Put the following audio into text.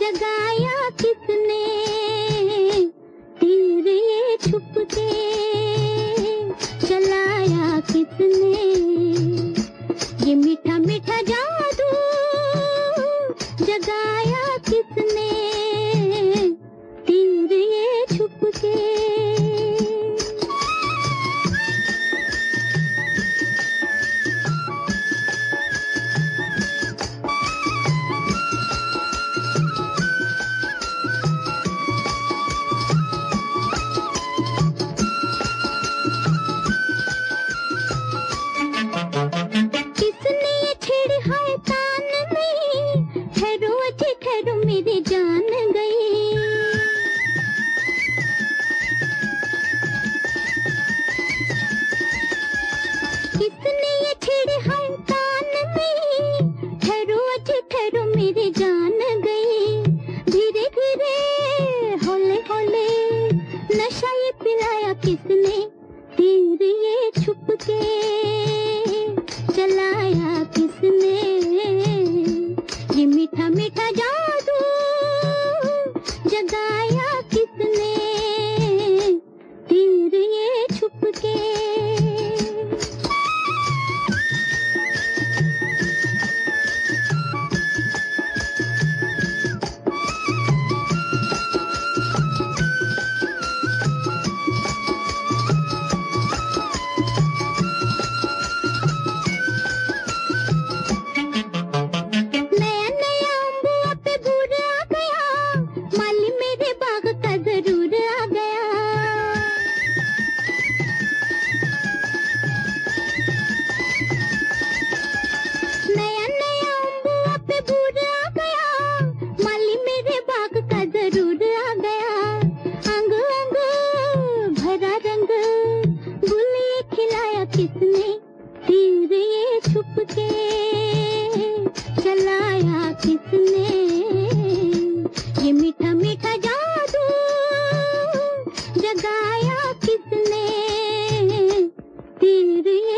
जगाया किसने? तेरे ये छुपके चलाया किसने? ये मीठा मीठा जादू जगाया किसने? मुझे जान गई किसने मीठा मीठा जादू जगाया किसने? तीर ये छुपके किसने ये मीठा मीठा जादू जगाया किसने? तेरी